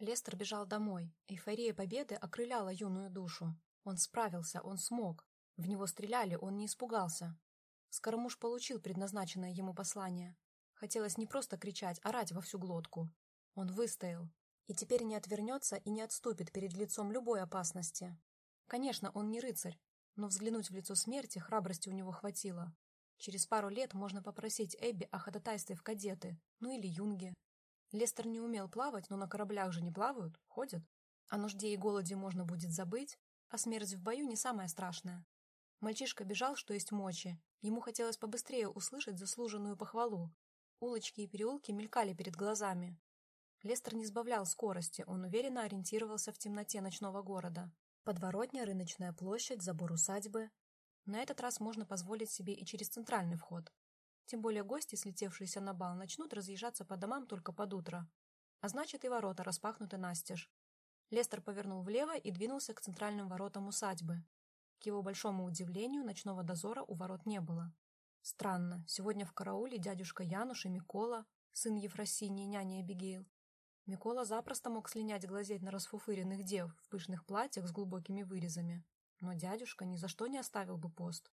Лестер бежал домой. Эйфория победы окрыляла юную душу. Он справился, он смог. В него стреляли, он не испугался. Скоромуш получил предназначенное ему послание. Хотелось не просто кричать, орать во всю глотку. Он выстоял. И теперь не отвернется и не отступит перед лицом любой опасности. Конечно, он не рыцарь, но взглянуть в лицо смерти храбрости у него хватило. Через пару лет можно попросить Эбби о ходатайстве в кадеты, ну или юнге. Лестер не умел плавать, но на кораблях же не плавают, ходят. О нужде и голоде можно будет забыть, а смерть в бою не самое страшное. Мальчишка бежал, что есть мочи. Ему хотелось побыстрее услышать заслуженную похвалу. Улочки и переулки мелькали перед глазами. Лестер не сбавлял скорости, он уверенно ориентировался в темноте ночного города. Подворотня, рыночная площадь, забор усадьбы. На этот раз можно позволить себе и через центральный вход. Тем более гости, слетевшиеся на бал, начнут разъезжаться по домам только под утро. А значит, и ворота распахнуты настежь. Лестер повернул влево и двинулся к центральным воротам усадьбы. К его большому удивлению, ночного дозора у ворот не было. Странно, сегодня в карауле дядюшка Януш и Микола, сын Ефросинии, няня Эбигейл. Микола запросто мог слинять глазеть на расфуфыренных дев в пышных платьях с глубокими вырезами. Но дядюшка ни за что не оставил бы пост.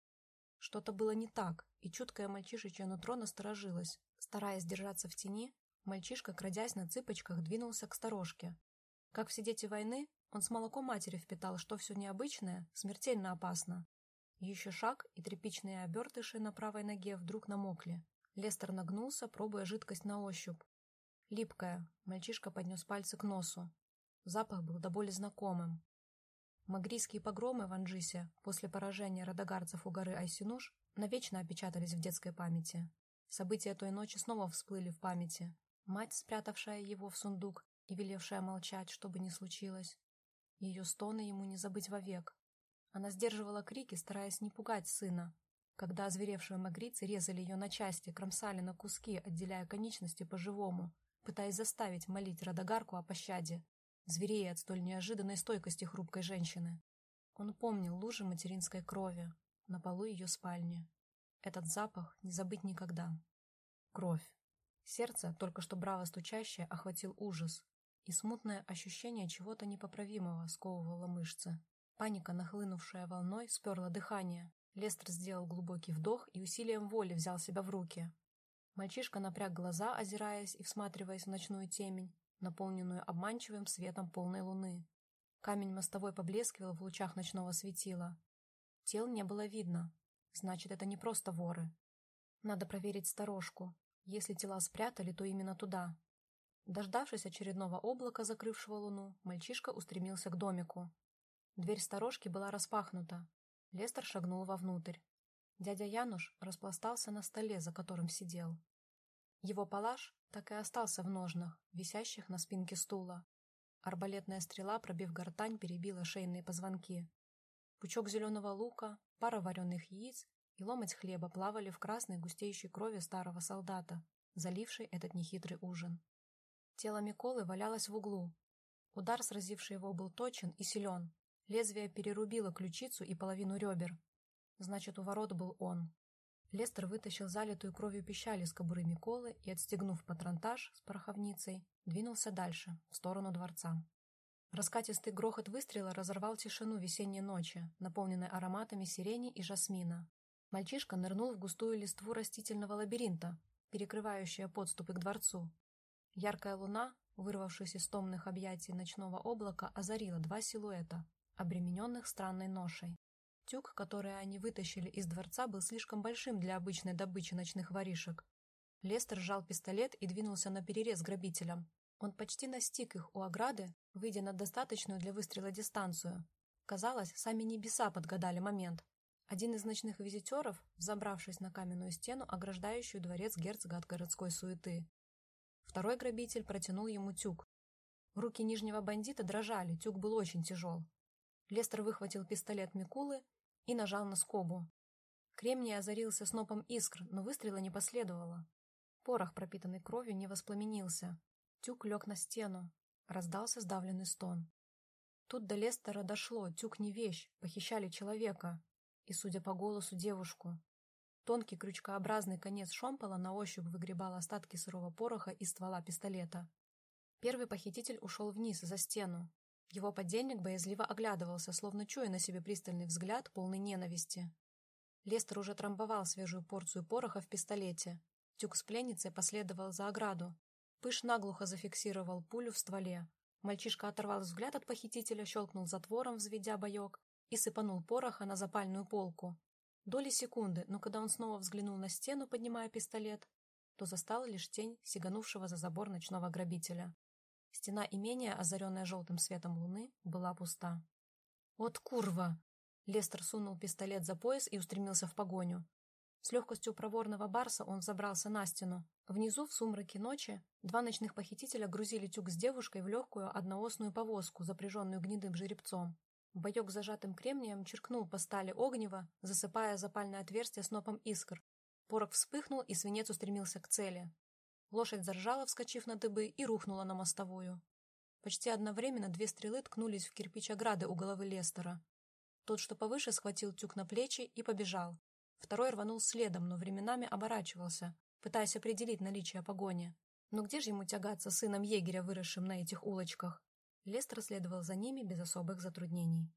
Что-то было не так, и чуткое мальчишечье нутро насторожилось. Стараясь держаться в тени, мальчишка, крадясь на цыпочках, двинулся к сторожке. Как все дети войны, он с молоком матери впитал, что все необычное смертельно опасно. Еще шаг, и тряпичные обертыши на правой ноге вдруг намокли. Лестер нагнулся, пробуя жидкость на ощупь. Липкая, мальчишка поднес пальцы к носу. Запах был до боли знакомым. Магрийские погромы в Анжисе после поражения родогарцев у горы Айсинуш навечно опечатались в детской памяти. События той ночи снова всплыли в памяти. Мать, спрятавшая его в сундук и велевшая молчать, что бы ни случилось. Ее стоны ему не забыть вовек. Она сдерживала крики, стараясь не пугать сына. Когда озверевшие магрицы резали ее на части, кромсали на куски, отделяя конечности по-живому, пытаясь заставить молить Радагарку о пощаде, зверея от столь неожиданной стойкости хрупкой женщины. Он помнил лужи материнской крови на полу ее спальни. Этот запах не забыть никогда. Кровь. Сердце, только что браво стучащее, охватил ужас, и смутное ощущение чего-то непоправимого сковывало мышцы. Паника, нахлынувшая волной, сперла дыхание. Лестер сделал глубокий вдох и усилием воли взял себя в руки. Мальчишка напряг глаза, озираясь и всматриваясь в ночную темень, наполненную обманчивым светом полной луны. Камень мостовой поблескивал в лучах ночного светила. Тел не было видно. Значит, это не просто воры. Надо проверить сторожку. Если тела спрятали, то именно туда. Дождавшись очередного облака, закрывшего луну, мальчишка устремился к домику. Дверь сторожки была распахнута. Лестер шагнул вовнутрь. Дядя Януш распластался на столе, за которым сидел. Его палаш так и остался в ножнах, висящих на спинке стула. Арбалетная стрела, пробив гортань, перебила шейные позвонки. Пучок зеленого лука, пара вареных яиц и ломоть хлеба плавали в красной густеющей крови старого солдата, залившей этот нехитрый ужин. Тело Миколы валялось в углу. Удар, сразивший его, был точен и силен. Лезвие перерубило ключицу и половину ребер. Значит, у ворот был он. Лестер вытащил залитую кровью пищали с кобуры Миколы и, отстегнув патронтаж с пороховницей, двинулся дальше, в сторону дворца. Раскатистый грохот выстрела разорвал тишину весенней ночи, наполненной ароматами сирени и жасмина. Мальчишка нырнул в густую листву растительного лабиринта, перекрывающая подступы к дворцу. Яркая луна, вырвавшись из томных объятий ночного облака, озарила два силуэта, обремененных странной ношей. Тюк, который они вытащили из дворца, был слишком большим для обычной добычи ночных воришек. Лестер сжал пистолет и двинулся на перерез грабителям. Он почти настиг их у ограды, выйдя на достаточную для выстрела дистанцию. Казалось, сами небеса подгадали момент. Один из ночных визитеров, взобравшись на каменную стену, ограждающую дворец герцога от городской суеты. Второй грабитель протянул ему тюк. Руки нижнего бандита дрожали, тюк был очень тяжел. Лестер выхватил пистолет Микулы и нажал на скобу. Кремний озарился снопом искр, но выстрела не последовало. Порох, пропитанный кровью, не воспламенился. Тюк лег на стену. Раздался сдавленный стон. Тут до Лестера дошло, тюк не вещь, похищали человека. И, судя по голосу, девушку. Тонкий крючкообразный конец шомпола на ощупь выгребал остатки сырого пороха из ствола пистолета. Первый похититель ушел вниз, за стену. Его подельник боязливо оглядывался, словно чуя на себе пристальный взгляд, полный ненависти. Лестер уже трамбовал свежую порцию пороха в пистолете. Тюк с пленницей последовал за ограду. Пыш наглухо зафиксировал пулю в стволе. Мальчишка оторвал взгляд от похитителя, щелкнул затвором, взведя боек, и сыпанул пороха на запальную полку. Доли секунды, но когда он снова взглянул на стену, поднимая пистолет, то застал лишь тень сиганувшего за забор ночного грабителя. Стена имения, озаренная желтым светом луны, была пуста. «Вот курва!» Лестер сунул пистолет за пояс и устремился в погоню. С легкостью проворного барса он забрался на стену. Внизу, в сумраке ночи, два ночных похитителя грузили тюк с девушкой в легкую одноосную повозку, запряженную гнедым жеребцом. Боек зажатым кремнием черкнул по стали огнева, засыпая запальное отверстие снопом искр. Порох вспыхнул, и свинец устремился к цели. Лошадь заржала, вскочив на дыбы, и рухнула на мостовую. Почти одновременно две стрелы ткнулись в кирпич ограды у головы Лестера. Тот, что повыше, схватил тюк на плечи и побежал. Второй рванул следом, но временами оборачивался, пытаясь определить наличие погони. Но где же ему тягаться сыном егеря, выросшим на этих улочках? Лестер следовал за ними без особых затруднений.